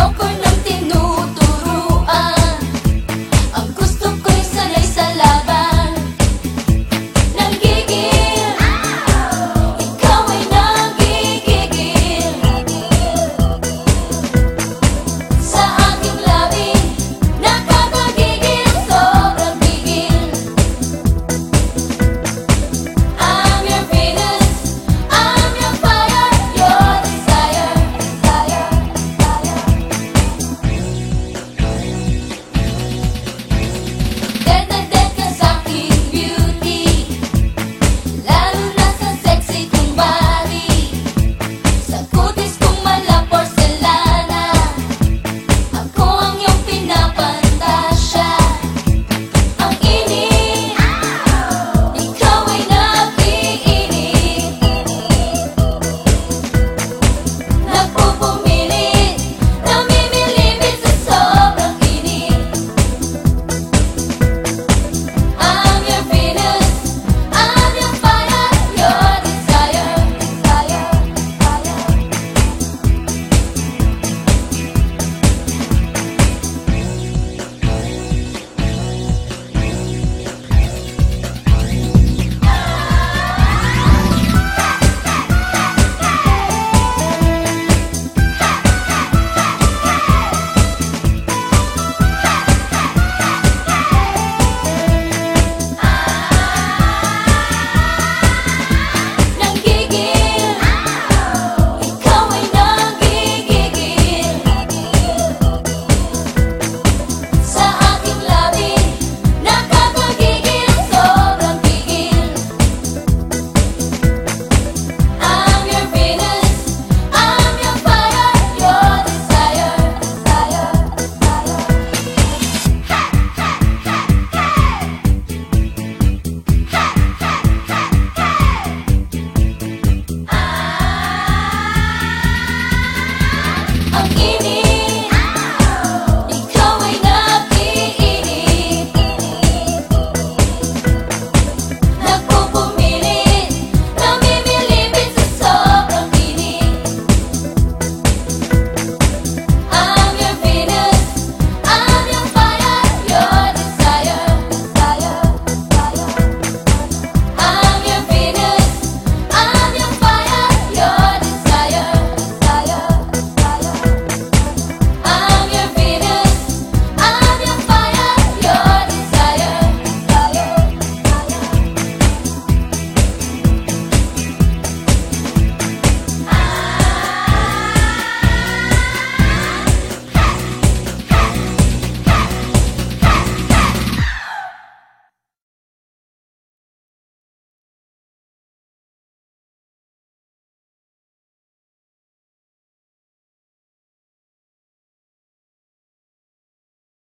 놓고